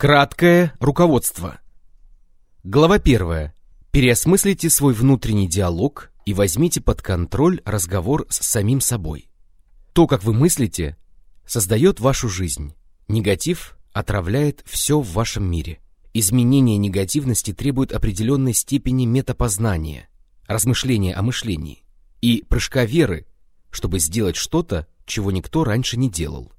Краткое руководство. Глава 1. Переосмыслите свой внутренний диалог и возьмите под контроль разговор с самим собой. То, как вы мыслите, создает вашу жизнь. Негатив отравляет все в вашем мире. Изменение негативности требует определенной степени метапознания, размышления о мышлении и прыжка веры, чтобы сделать что-то, чего никто раньше не делал.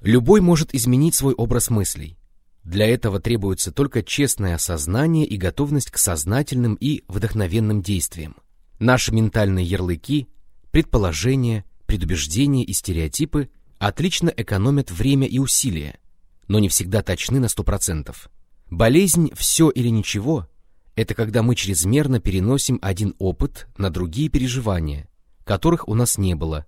Любой может изменить свой образ мыслей. Для этого требуется только честное осознание и готовность к сознательным и вдохновенным действиям. Наши ментальные ярлыки, предположения, предубеждения и стереотипы отлично экономят время и усилия, но не всегда точны на 100%. Болезнь «все или ничего» — это когда мы чрезмерно переносим один опыт на другие переживания, которых у нас не было.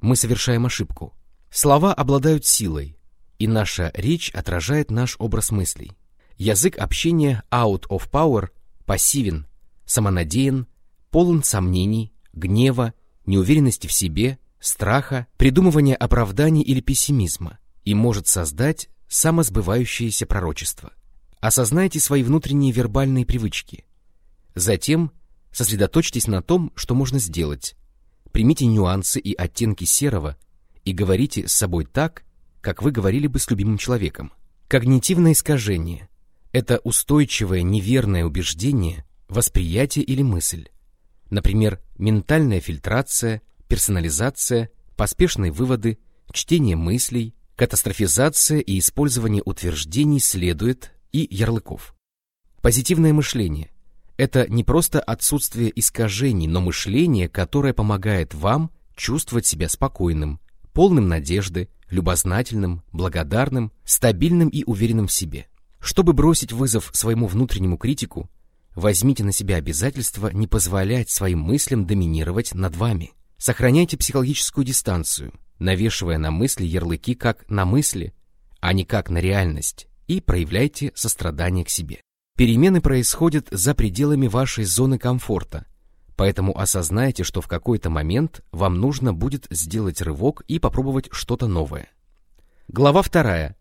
Мы совершаем ошибку. Слова обладают силой, и наша речь отражает наш образ мыслей. Язык общения out of power пассивен, самонадеян, полон сомнений, гнева, неуверенности в себе, страха, придумывания оправданий или пессимизма и может создать самосбывающееся пророчество. Осознайте свои внутренние вербальные привычки. Затем сосредоточьтесь на том, что можно сделать. Примите нюансы и оттенки серого и говорите с собой так, как вы говорили бы с любимым человеком. Когнитивное искажение — это устойчивое неверное убеждение, восприятие или мысль. Например, ментальная фильтрация, персонализация, поспешные выводы, чтение мыслей, катастрофизация и использование утверждений следует и ярлыков. Позитивное мышление — это не просто отсутствие искажений, но мышление, которое помогает вам чувствовать себя спокойным, полным надежды, любознательным, благодарным, стабильным и уверенным в себе. Чтобы бросить вызов своему внутреннему критику, возьмите на себя обязательство не позволять своим мыслям доминировать над вами. Сохраняйте психологическую дистанцию, навешивая на мысли ярлыки как на мысли, а не как на реальность, и проявляйте сострадание к себе. Перемены происходят за пределами вашей зоны комфорта, Поэтому осознайте, что в какой-то момент вам нужно будет сделать рывок и попробовать что-то новое. Глава вторая.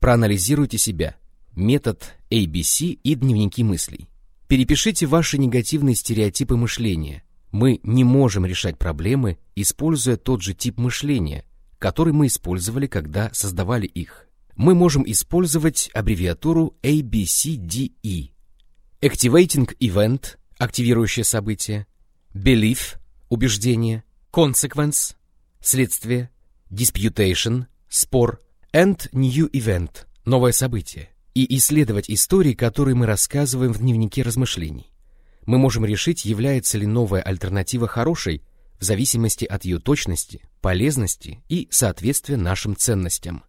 Проанализируйте себя. Метод ABC и дневники мыслей. Перепишите ваши негативные стереотипы мышления. Мы не можем решать проблемы, используя тот же тип мышления, который мы использовали, когда создавали их. Мы можем использовать аббревиатуру ABCDE. Activating Event – активирующее событие, belief – убеждение, consequence – следствие, disputation – спор, and new event – новое событие, и исследовать истории, которые мы рассказываем в дневнике размышлений. Мы можем решить, является ли новая альтернатива хорошей в зависимости от ее точности, полезности и соответствия нашим ценностям.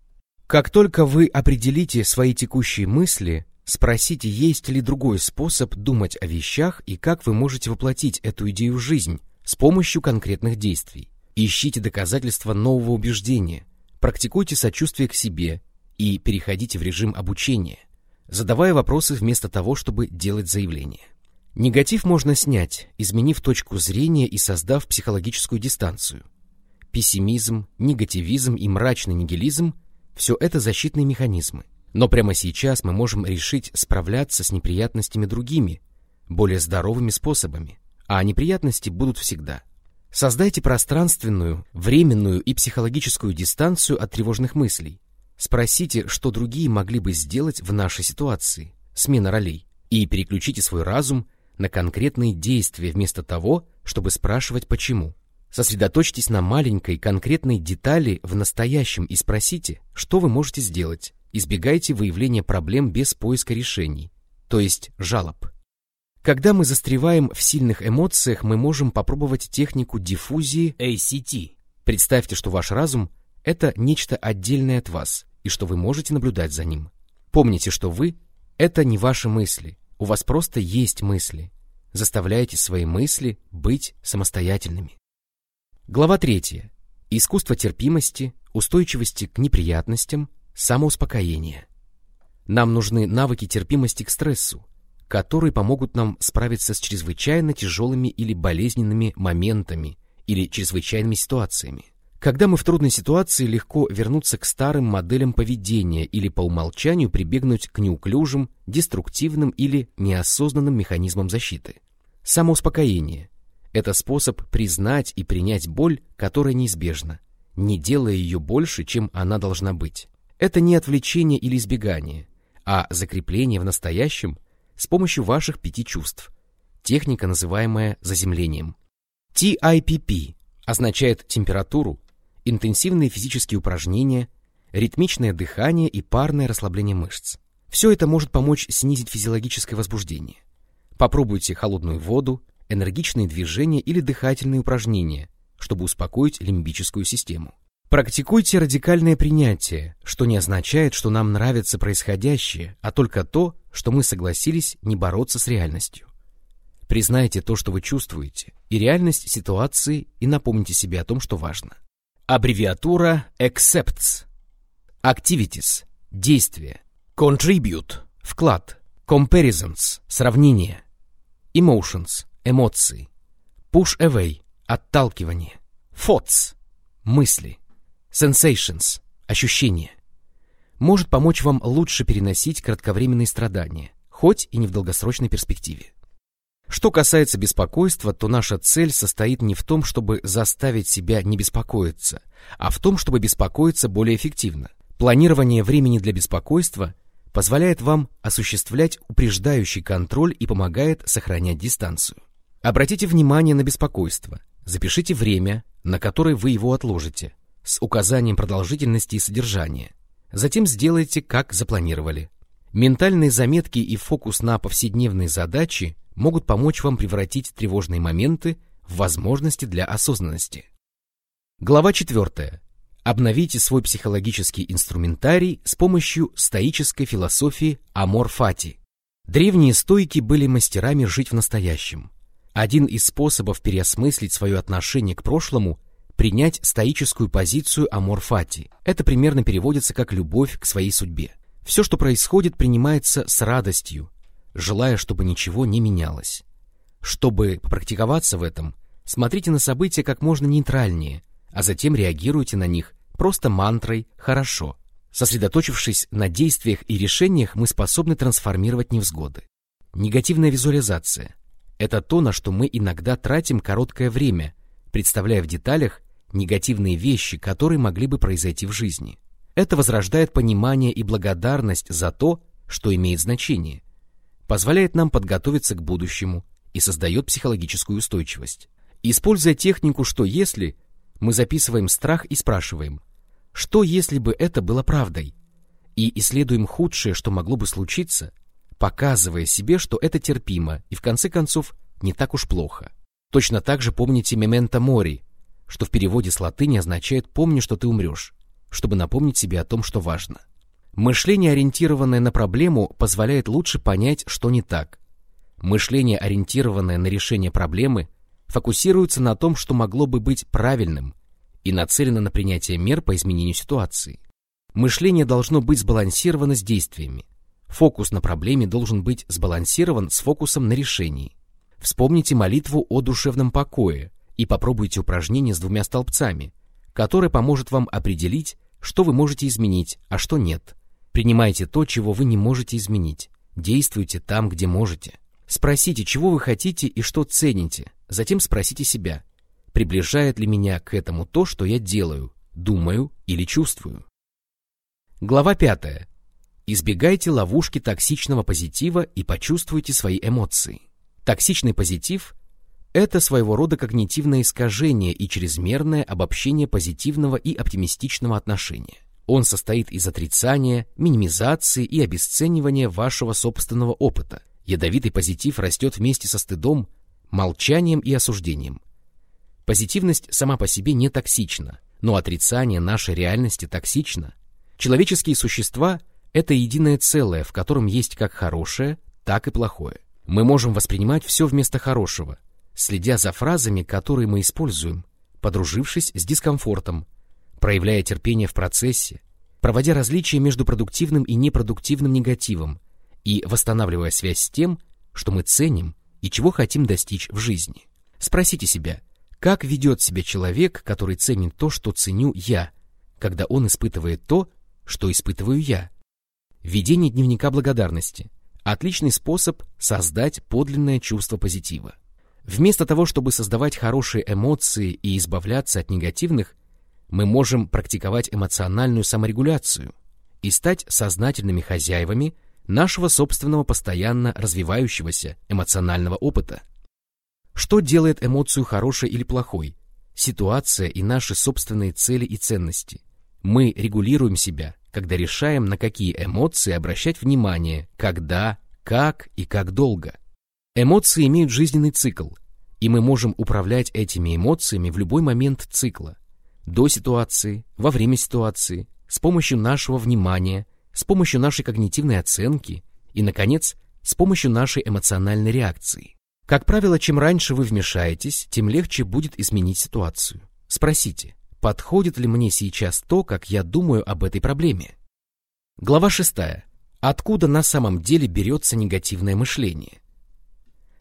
Как только вы определите свои текущие мысли, Спросите, есть ли другой способ думать о вещах и как вы можете воплотить эту идею в жизнь с помощью конкретных действий. Ищите доказательства нового убеждения, практикуйте сочувствие к себе и переходите в режим обучения, задавая вопросы вместо того, чтобы делать заявления. Негатив можно снять, изменив точку зрения и создав психологическую дистанцию. Пессимизм, негативизм и мрачный нигилизм – все это защитные механизмы. Но прямо сейчас мы можем решить справляться с неприятностями другими, более здоровыми способами, а неприятности будут всегда. Создайте пространственную, временную и психологическую дистанцию от тревожных мыслей. Спросите, что другие могли бы сделать в нашей ситуации, смена ролей, и переключите свой разум на конкретные действия вместо того, чтобы спрашивать «почему?». Сосредоточьтесь на маленькой конкретной детали в настоящем и спросите, что вы можете сделать, Избегайте выявления проблем без поиска решений, то есть жалоб. Когда мы застреваем в сильных эмоциях, мы можем попробовать технику диффузии ACT. Представьте, что ваш разум — это нечто отдельное от вас, и что вы можете наблюдать за ним. Помните, что вы — это не ваши мысли, у вас просто есть мысли. Заставляйте свои мысли быть самостоятельными. Глава третья. Искусство терпимости, устойчивости к неприятностям, Самоуспокоение. Нам нужны навыки терпимости к стрессу, которые помогут нам справиться с чрезвычайно тяжелыми или болезненными моментами или чрезвычайными ситуациями. Когда мы в трудной ситуации, легко вернуться к старым моделям поведения или по умолчанию прибегнуть к неуклюжим, деструктивным или неосознанным механизмам защиты. Самоуспокоение – это способ признать и принять боль, которая неизбежна, не делая ее больше, чем она должна быть. Это не отвлечение или избегание, а закрепление в настоящем с помощью ваших пяти чувств. Техника, называемая заземлением. TIPP означает температуру, интенсивные физические упражнения, ритмичное дыхание и парное расслабление мышц. Все это может помочь снизить физиологическое возбуждение. Попробуйте холодную воду, энергичные движения или дыхательные упражнения, чтобы успокоить лимбическую систему. Практикуйте радикальное принятие, что не означает, что нам нравится происходящее, а только то, что мы согласились не бороться с реальностью. Признайте то, что вы чувствуете, и реальность ситуации, и напомните себе о том, что важно. Аббревиатура accepts. Activities – действие. Contribute – вклад. Comparisons – сравнение. Emotions – эмоции. Push away – отталкивание. Thoughts – мысли. Sensations – ощущения. Может помочь вам лучше переносить кратковременные страдания, хоть и не в долгосрочной перспективе. Что касается беспокойства, то наша цель состоит не в том, чтобы заставить себя не беспокоиться, а в том, чтобы беспокоиться более эффективно. Планирование времени для беспокойства позволяет вам осуществлять упреждающий контроль и помогает сохранять дистанцию. Обратите внимание на беспокойство. Запишите время, на которое вы его отложите, с указанием продолжительности и содержания. Затем сделайте, как запланировали. Ментальные заметки и фокус на повседневные задачи могут помочь вам превратить тревожные моменты в возможности для осознанности. Глава 4. Обновите свой психологический инструментарий с помощью стоической философии Амор Фати. Древние стойки были мастерами жить в настоящем. Один из способов переосмыслить свое отношение к прошлому – принять стоическую позицию Амор Фати. Это примерно переводится как «любовь к своей судьбе». Все, что происходит, принимается с радостью, желая, чтобы ничего не менялось. Чтобы попрактиковаться в этом, смотрите на события как можно нейтральнее, а затем реагируйте на них просто мантрой «хорошо». Сосредоточившись на действиях и решениях, мы способны трансформировать невзгоды. Негативная визуализация – это то, на что мы иногда тратим короткое время, представляя в деталях негативные вещи, которые могли бы произойти в жизни. Это возрождает понимание и благодарность за то, что имеет значение, позволяет нам подготовиться к будущему и создает психологическую устойчивость. Используя технику «что если», мы записываем страх и спрашиваем, что если бы это было правдой, и исследуем худшее, что могло бы случиться, показывая себе, что это терпимо и в конце концов не так уж плохо. Точно так же помните «мементо мори», что в переводе с латыни означает «помни, что ты умрешь», чтобы напомнить себе о том, что важно. Мышление, ориентированное на проблему, позволяет лучше понять, что не так. Мышление, ориентированное на решение проблемы, фокусируется на том, что могло бы быть правильным, и нацелено на принятие мер по изменению ситуации. Мышление должно быть сбалансировано с действиями. Фокус на проблеме должен быть сбалансирован с фокусом на решении. Вспомните молитву о душевном покое и попробуйте упражнение с двумя столбцами, которое поможет вам определить, что вы можете изменить, а что нет – Принимайте то, чего вы не можете изменить. Действуйте там, где можете. Спросите, чего вы хотите и что цените. Затем спросите себя, приближает ли меня к этому то, что я делаю, думаю или чувствую. Глава пятая. Избегайте ловушки токсичного позитива и почувствуйте свои эмоции. Токсичный позитив – это своего рода когнитивное искажение и чрезмерное обобщение позитивного и оптимистичного отношения. Он состоит из отрицания, минимизации и обесценивания вашего собственного опыта. Ядовитый позитив растет вместе со стыдом, молчанием и осуждением. Позитивность сама по себе не токсична, но отрицание нашей реальности токсично. Человеческие существа — это единое целое, в котором есть как хорошее, так и плохое. Мы можем воспринимать все вместо хорошего, следя за фразами, которые мы используем, подружившись с дискомфортом, проявляя терпение в процессе, проводя различия между продуктивным и непродуктивным негативом и восстанавливая связь с тем, что мы ценим и чего хотим достичь в жизни. Спросите себя, Как ведет себя человек, который ценит то, что ценю я, когда он испытывает то, что испытываю я? Ведение дневника благодарности – отличный способ создать подлинное чувство позитива. Вместо того, чтобы создавать хорошие эмоции и избавляться от негативных, мы можем практиковать эмоциональную саморегуляцию и стать сознательными хозяевами нашего собственного постоянно развивающегося эмоционального опыта. Что делает эмоцию хорошей или плохой? Ситуация и наши собственные цели и ценности. Мы регулируем себя, когда решаем, на какие эмоции обращать внимание, когда, как и как долго. Эмоции имеют жизненный цикл, и мы можем управлять этими эмоциями в любой момент цикла. До ситуации, во время ситуации, с помощью нашего внимания, с помощью нашей когнитивной оценки и, наконец, с помощью нашей эмоциональной реакции. Как правило, чем раньше вы вмешаетесь, тем легче будет изменить ситуацию. Спросите, подходит ли мне сейчас то, как я думаю об этой проблеме? Глава 6. Откуда на самом деле берется негативное мышление?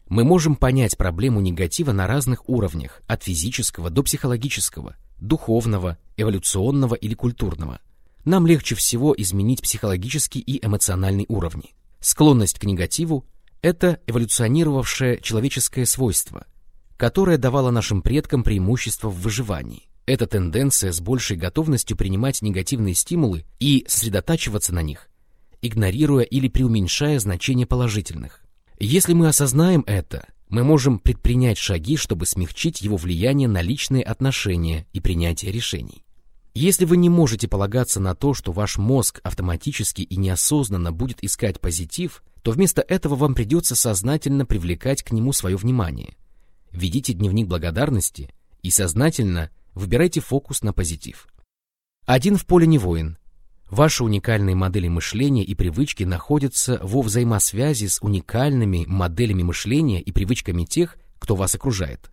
Мы можем понять проблему негатива на разных уровнях, от физического до психологического, духовного, эволюционного или культурного – нам легче всего изменить психологический и эмоциональный уровни. Склонность к негативу – это эволюционировавшее человеческое свойство, которое давало нашим предкам преимущество в выживании. Эта тенденция с большей готовностью принимать негативные стимулы и сосредотачиваться на них, игнорируя или преуменьшая значение положительных. Если мы осознаем это, мы можем предпринять шаги, чтобы смягчить его влияние на личные отношения и принятие решений. Если вы не можете полагаться на то, что ваш мозг автоматически и неосознанно будет искать позитив, то вместо этого вам придется сознательно привлекать к нему свое внимание. Ведите дневник благодарности и сознательно выбирайте фокус на позитив. Один в поле не воин. Ваши уникальные модели мышления и привычки находятся во взаимосвязи с уникальными моделями мышления и привычками тех, кто вас окружает.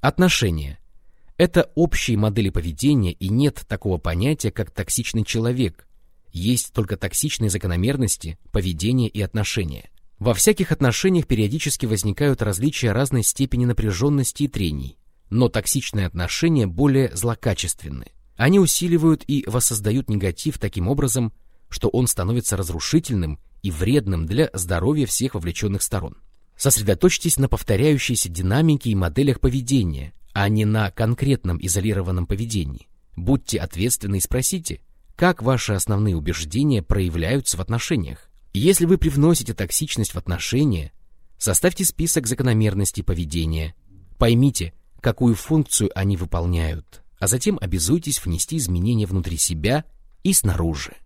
Отношения – это общие модели поведения, и нет такого понятия, как токсичный человек. Есть только токсичные закономерности, поведения и отношения. Во всяких отношениях периодически возникают различия разной степени напряженности и трений, но токсичные отношения более злокачественны. Они усиливают и воссоздают негатив таким образом, что он становится разрушительным и вредным для здоровья всех вовлеченных сторон. Сосредоточьтесь на повторяющейся динамике и моделях поведения, а не на конкретном изолированном поведении. Будьте ответственны и спросите, как ваши основные убеждения проявляются в отношениях. Если вы привносите токсичность в отношения, составьте список закономерностей поведения, поймите, какую функцию они выполняют, а затем обязуйтесь внести изменения внутри себя и снаружи.